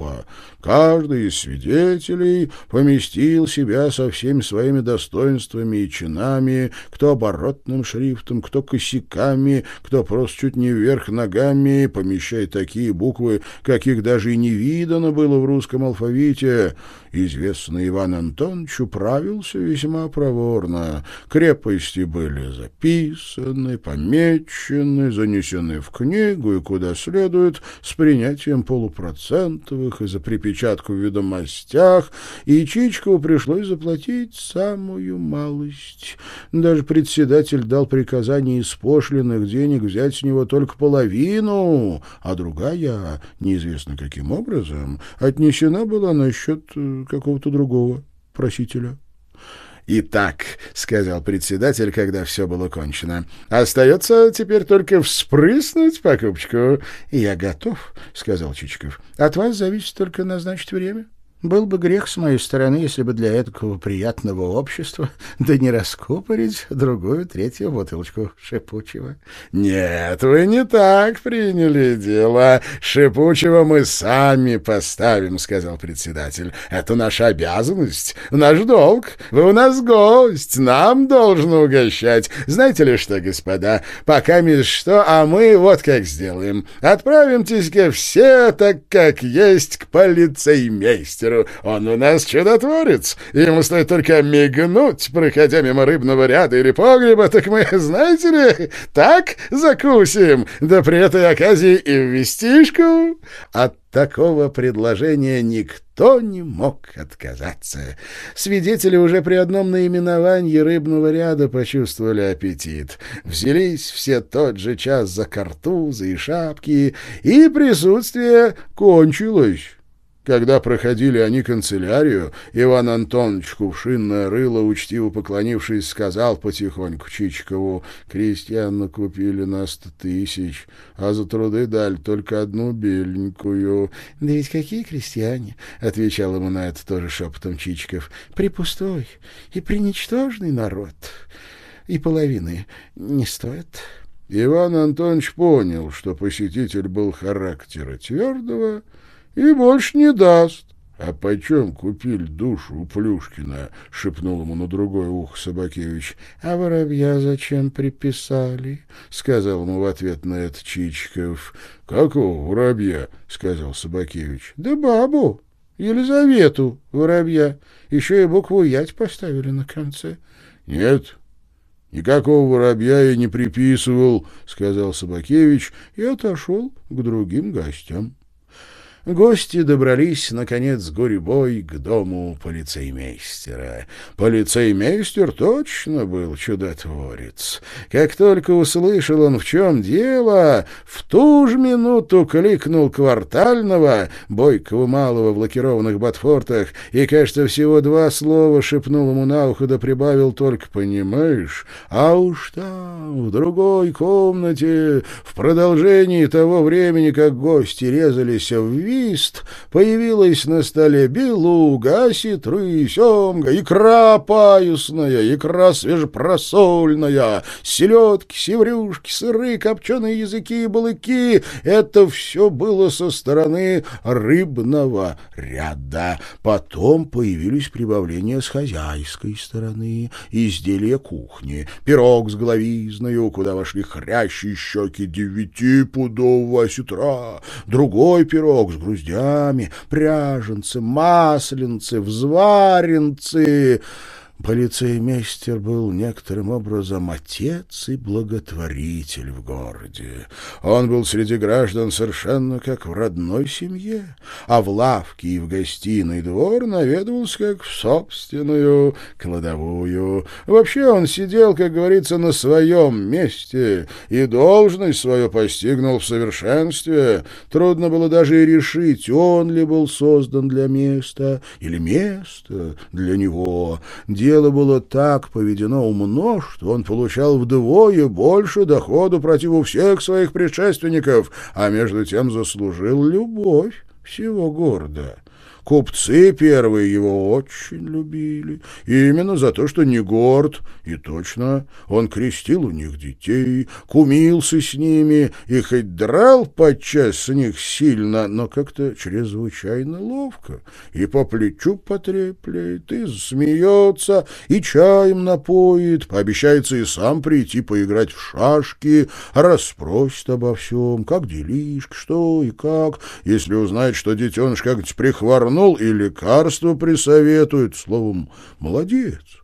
Каждый из свидетелей поместил себя со всеми своими достоинствами и чинами, кто оборотным шрифтом, кто косяками, кто просто чуть не вверх ногами, помещая такие буквы, каких даже и не видано было в русском алфавите. Известный Иван Антонович управился весьма проворно. Крепости были записаны, помечены, занесены в книгу и куда следует, с принятием полупроцентовых и за припечатку в ведомостях, и Чичкову пришлось заплатить самую малость. Даже председатель дал приказание из пошлиных денег взять с него только половину, а другая, неизвестно каким образом, отнесена была на счет э, какого-то другого просителя. «Итак», — сказал председатель, когда все было кончено, — «остается теперь только вспрыснуть покупочку». «Я готов», — сказал Чичиков. «От вас зависит только назначить время». Был бы грех с моей стороны, если бы для этого приятного общества, да не раскупорить другую, третью бутылочку шипучего. — Нет, вы не так приняли дело. Шипучего мы сами поставим, — сказал председатель. — Это наша обязанность, наш долг. Вы у нас гость, нам должно угощать. Знаете ли что, господа, пока мисс что, а мы вот как сделаем. Отправимтесь-ка все так, как есть, к полицеймейстеру мистеру. Он у нас чудотворец. Ему стоит только мигнуть, проходя мимо рыбного ряда или погреба, так мы, знаете ли, так закусим. Да при этой оказии и вестишку. От такого предложения никто не мог отказаться. Свидетели уже при одном наименовании рыбного ряда почувствовали аппетит. Взялись все тот же час за картузы и шапки, и присутствие кончилось. Когда проходили они канцелярию, Иван Антонович кувшинное рыло, учтиво поклонившись, сказал потихоньку Чичкову, «Крестьян накупили на сто тысяч, а за труды дали только одну беленькую». «Да ведь какие крестьяне?» — отвечал ему на это тоже шепотом Чичков. «Припустой и приничтожный народ, и половины не стоит». Иван Антонович понял, что посетитель был характера твердого, и больше не даст. — А почем купили душу у Плюшкина? — шепнул ему на другое ухо Собакевич. — А воробья зачем приписали? — сказал ему в ответ на это Чичиков. — Какого воробья? — сказал Собакевич. — Да бабу, Елизавету воробья. Еще и букву «ять» поставили на конце. — Нет, никакого воробья я не приписывал, — сказал Собакевич и отошел к другим гостям. Гости добрались, наконец, гурьбой к дому полицеймейстера. Полицеймейстер точно был чудотворец. Как только услышал он, в чем дело, в ту же минуту кликнул квартального, бойкого малого в лакированных ботфортах, и, кажется, всего два слова шепнул ему на ухо, да прибавил только «понимаешь». А уж там, в другой комнате, в продолжении того времени, как гости резались в свист, появилась на столе белуга, осетры, семга, икра паюсная, икра свежепросольная, селедки, севрюшки, сыры, копченые языки и балыки. Это все было со стороны рыбного ряда. Потом появились прибавления с хозяйской стороны, изделия кухни, пирог с головизною, куда вошли хрящие щеки девяти пудового осетра, другой пирог с груздями, пряженцы, масленцы, взваренцы. Полицеймейстер был некоторым образом отец и благотворитель в городе. Он был среди граждан совершенно как в родной семье, а в лавке и в гостиной двор наведывался как в собственную кладовую. Вообще он сидел, как говорится, на своем месте и должность свою постигнул в совершенстве. Трудно было даже и решить, он ли был создан для места или место для него. Дело было так поведено умно, что он получал вдвое больше доходу противу всех своих предшественников, а между тем заслужил любовь всего города. Купцы первые его очень любили, именно за то, что не горд, и точно он крестил у них детей, кумился с ними и хоть драл подчас с них сильно, но как-то чрезвычайно ловко, и по плечу потреплет, и смеется, и чаем напоит, пообещается и сам прийти поиграть в шашки, расспросит обо всем, как делишки, что и как, если узнает, что детеныш как-то прихворнул, вернул и лекарство присоветует. Словом, молодец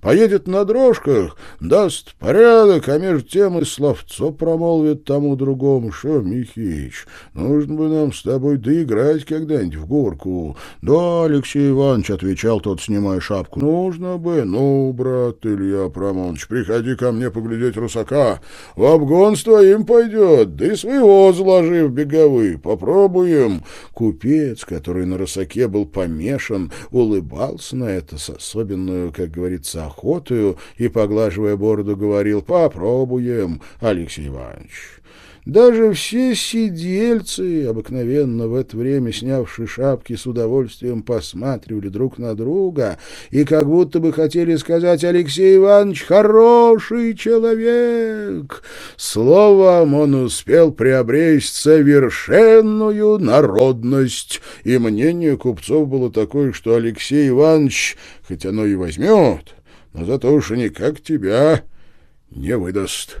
поедет на дрожках, даст порядок, а между тем и словцо промолвит тому другому. Что, Михеич, нужно бы нам с тобой доиграть когда-нибудь в горку. Да, Алексей Иванович, — отвечал тот, снимая шапку, — нужно бы. Ну, брат Илья Промонович, приходи ко мне поглядеть русака. В обгон с твоим пойдет, да и своего заложи в беговые. Попробуем. Купец, который на русаке был помешан, улыбался на это с особенную, как говорится, охотою и, поглаживая бороду, говорил «Попробуем, Алексей Иванович». Даже все сидельцы, обыкновенно в это время снявшие шапки, с удовольствием посматривали друг на друга и как будто бы хотели сказать «Алексей Иванович, хороший человек!» Словом, он успел приобрести совершенную народность, и мнение купцов было такое, что Алексей Иванович, хоть оно и возьмет, но зато уж никак тебя не выдаст».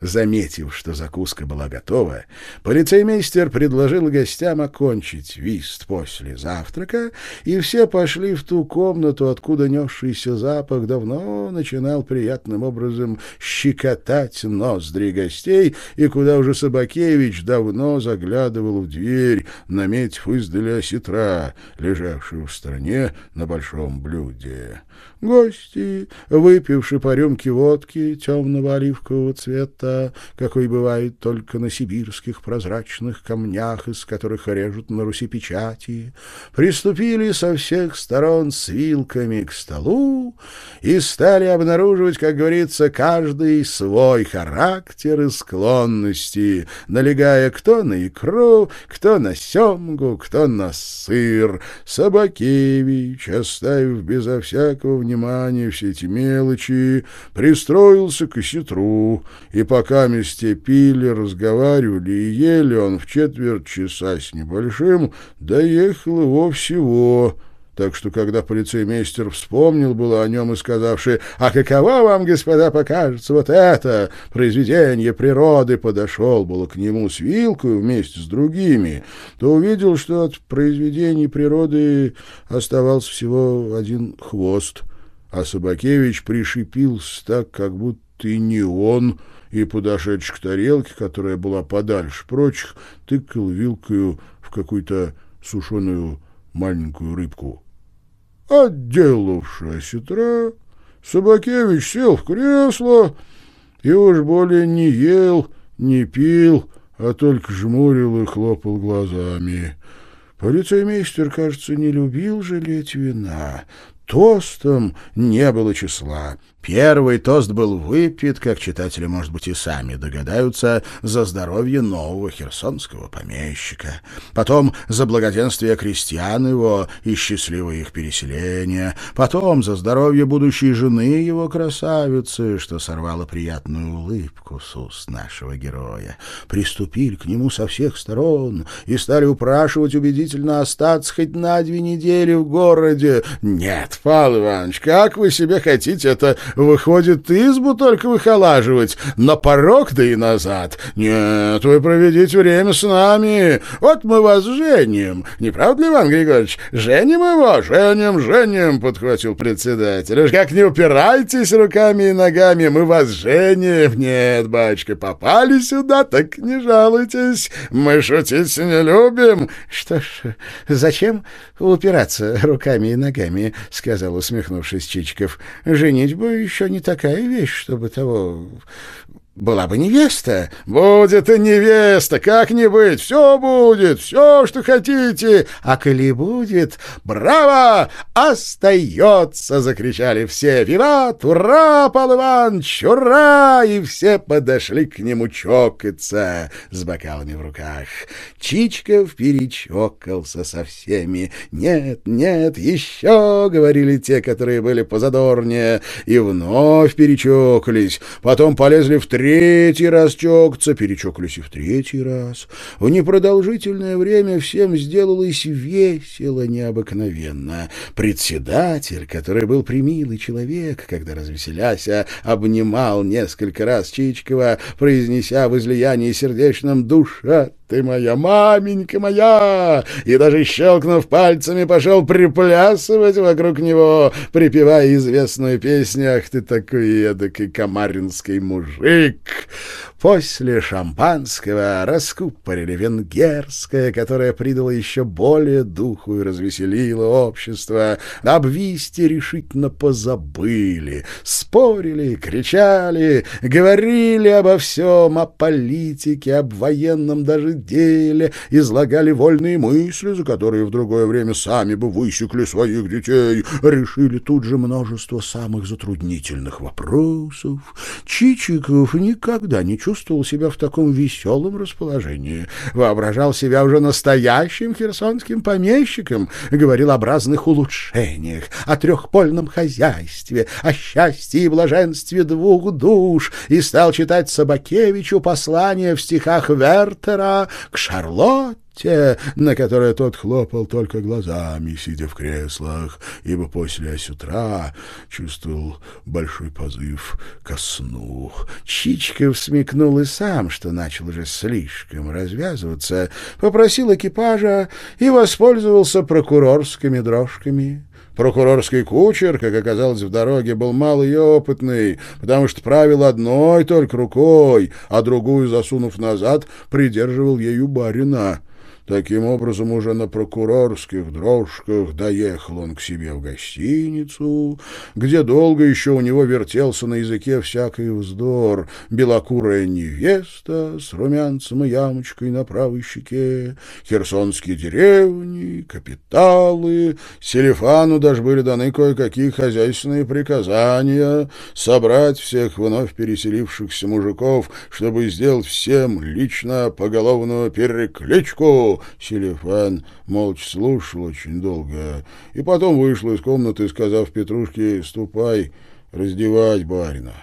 Заметив, что закуска была готова, полицеймейстер предложил гостям окончить вист после завтрака, и все пошли в ту комнату, откуда несшийся запах давно начинал приятным образом щекотать ноздри гостей, и куда уже Собакевич давно заглядывал в дверь, наметив издали осетра, лежавшую в стороне на большом блюде. Гости, выпивши по рюмке водки темного оливкового цвета, какой бывает только на сибирских прозрачных камнях, из которых режут на Руси печати, приступили со всех сторон с вилками к столу и стали обнаруживать, как говорится, каждый свой характер и склонности, налегая кто на икру, кто на семгу, кто на сыр. Собакевич, оставив безо всякого внимание все эти мелочи, пристроился к осетру, и пока месте пили, разговаривали и ели, он в четверть часа с небольшим доехал его всего так что, когда полицеймейстер вспомнил было о нем и сказавший «А каково вам, господа, покажется вот это произведение природы?» подошел было к нему с вилкой вместе с другими, то увидел, что от произведений природы оставался всего один хвост — а Собакевич пришипился так, как будто и не он, и, подошедший к тарелке, которая была подальше прочих, тыкал вилкою в какую-то сушеную маленькую рыбку. Отделавший осетра, Собакевич сел в кресло и уж более не ел, не пил, а только жмурил и хлопал глазами. Полицеймейстер, кажется, не любил жалеть вина, тостом не было числа. Первый тост был выпит, как читатели, может быть, и сами догадаются, за здоровье нового херсонского помещика. Потом за благоденствие крестьян его и счастливое их переселение. Потом за здоровье будущей жены его красавицы, что сорвало приятную улыбку с уст нашего героя. Приступили к нему со всех сторон и стали упрашивать убедительно остаться хоть на две недели в городе. «Нет, Павел Иванович, как вы себе хотите это Выходит, избу только выхолаживать, на порог да и назад. Нет, вы проведите время с нами. Вот мы вас женим. Не правда ли, Иван Григорьевич? Женим его, женим, женим, подхватил председатель. Уж как не упирайтесь руками и ногами, мы вас женим. Нет, батюшка, попали сюда, так не жалуйтесь. Мы шутить не любим. Что ж, зачем упираться руками и ногами, сказал, усмехнувшись Чичиков. Женитьба еще не такая вещь, чтобы того была бы невеста. Будет и невеста, как не быть, все будет, все, что хотите. А коли будет, браво, остается, закричали все. Виват, ура, Павел Иванович, ура! И все подошли к нему чокаться с бокалами в руках. Чичков перечокался со всеми. Нет, нет, еще, говорили те, которые были позадорнее, и вновь перечокались. Потом полезли в три третий раз чокаться, перечокались и в третий раз. В непродолжительное время всем сделалось весело необыкновенно. Председатель, который был примилый человек, когда развеселяся, обнимал несколько раз Чичкова, произнеся в излиянии сердечном «Душа ты моя, маменька моя!» И даже щелкнув пальцами, пошел приплясывать вокруг него, припевая известную песню «Ах ты такой эдакий комаринский мужик!» После шампанского раскупорили венгерское, которое придало еще более духу и развеселило общество. Об висте решительно позабыли, спорили, кричали, говорили обо всем, о политике, об военном даже деле, излагали вольные мысли, за которые в другое время сами бы высекли своих детей, решили тут же множество самых затруднительных вопросов. Чичиков никогда не чувствовал себя в таком веселом расположении, воображал себя уже настоящим херсонским помещиком, говорил об разных улучшениях, о трехпольном хозяйстве, о счастье и блаженстве двух душ и стал читать Собакевичу послание в стихах Вертера к Шарлотте, на которое тот хлопал только глазами, сидя в креслах, ибо после осютра чувствовал большой позыв ко сну. Чичков смекнул и сам, что начал уже слишком развязываться, попросил экипажа и воспользовался прокурорскими дрожками. Прокурорский кучер, как оказалось в дороге, был мало и опытный, потому что правил одной только рукой, а другую, засунув назад, придерживал ею барина. Таким образом, уже на прокурорских дрожках доехал он к себе в гостиницу, где долго еще у него вертелся на языке всякий вздор. Белокурая невеста с румянцем и ямочкой на правой щеке, херсонские деревни, капиталы. Селифану даже были даны кое-какие хозяйственные приказания собрать всех вновь переселившихся мужиков, чтобы сделать всем лично поголовную перекличку, Селифан молча слушал очень долго, и потом вышла из комнаты, сказав Петрушке «Ступай раздевать барина».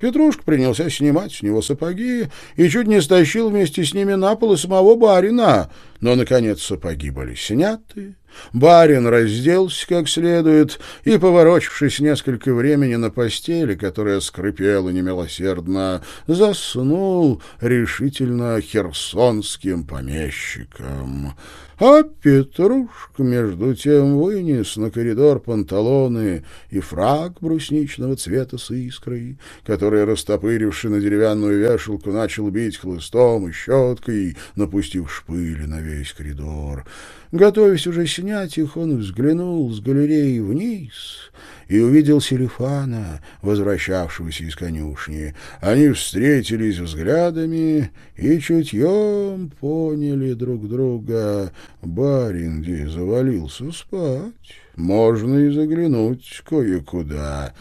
Петрушка принялся снимать с него сапоги и чуть не стащил вместе с ними на пол и самого барина. Но, наконец, сапоги были сняты, Барин разделся как следует и, поворочившись несколько времени на постели, которая скрипела немилосердно, заснул решительно херсонским помещиком. А Петрушка, между тем, вынес на коридор панталоны и фраг брусничного цвета с искрой, который, растопыривший на деревянную вешалку, начал бить хлыстом и щеткой, напустив шпыли на весь коридор. Готовясь уже снять их, он взглянул с галереи вниз и увидел Селифана, возвращавшегося из конюшни. Они встретились взглядами и чутьем поняли друг друга. Баринди завалился спать. Можно и заглянуть кое-куда.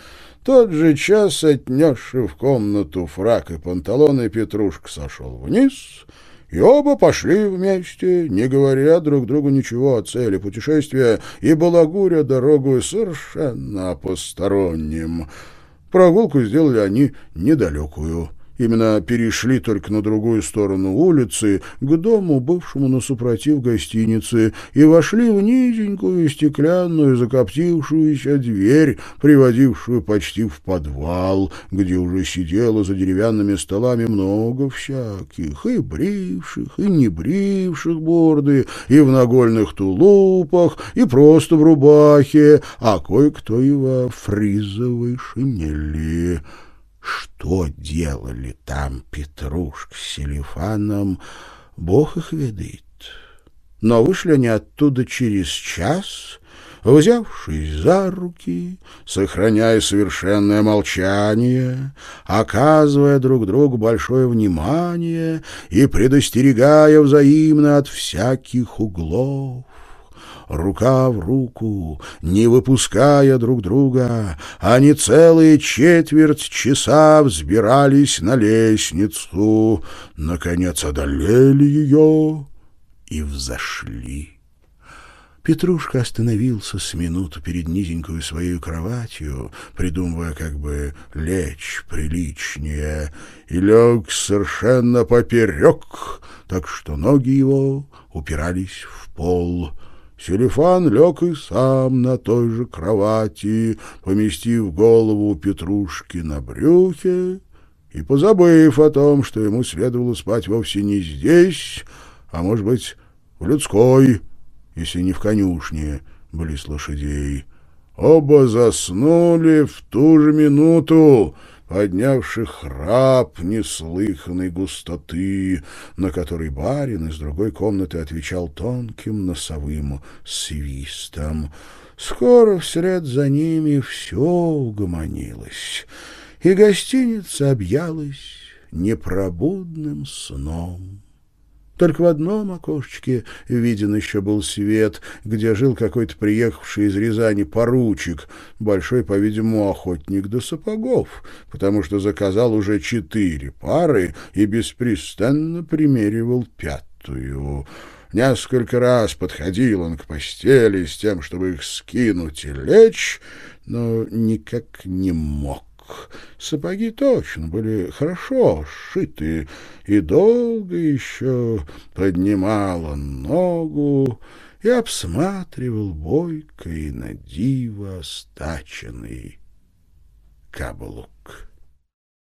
Тот же час, отнесший в комнату фрак и панталоны, Петрушка сошел вниз — и оба пошли вместе, не говоря друг другу ничего о цели путешествия и балагуря дорогу совершенно посторонним. Прогулку сделали они недалекую. Именно перешли только на другую сторону улицы, к дому, бывшему на супротив гостиницы, и вошли в низенькую стеклянную закоптившуюся дверь, приводившую почти в подвал, где уже сидело за деревянными столами много всяких, и бривших, и не бривших борды, и в нагольных тулупах, и просто в рубахе, а кое-кто и во фризовой шинели. Что делали там Петрушка с Селифаном, бог их ведает. Но вышли они оттуда через час, взявшись за руки, сохраняя совершенное молчание, оказывая друг другу большое внимание и предостерегая взаимно от всяких углов рука в руку, не выпуская друг друга, они целые четверть часа взбирались на лестницу, наконец одолели ее и взошли. Петрушка остановился с минуту перед низенькую своей кроватью, придумывая, как бы лечь приличнее, и лег совершенно поперек, так что ноги его упирались в пол — Селифан лег и сам на той же кровати, поместив голову Петрушки на брюхе и позабыв о том, что ему следовало спать вовсе не здесь, а, может быть, в людской, если не в конюшне, близ лошадей. Оба заснули в ту же минуту, поднявший храп неслыханной густоты, на который барин из другой комнаты отвечал тонким носовым свистом. Скоро вслед за ними все угомонилось, и гостиница объялась непробудным сном. Только в одном окошечке виден еще был свет, где жил какой-то приехавший из Рязани поручик, большой, по-видимому, охотник до сапогов, потому что заказал уже четыре пары и беспрестанно примеривал пятую. Несколько раз подходил он к постели с тем, чтобы их скинуть и лечь, но никак не мог. Сапоги точно были хорошо сшиты, и долго еще поднимал он ногу и обсматривал бойко и на диво стаченный каблук.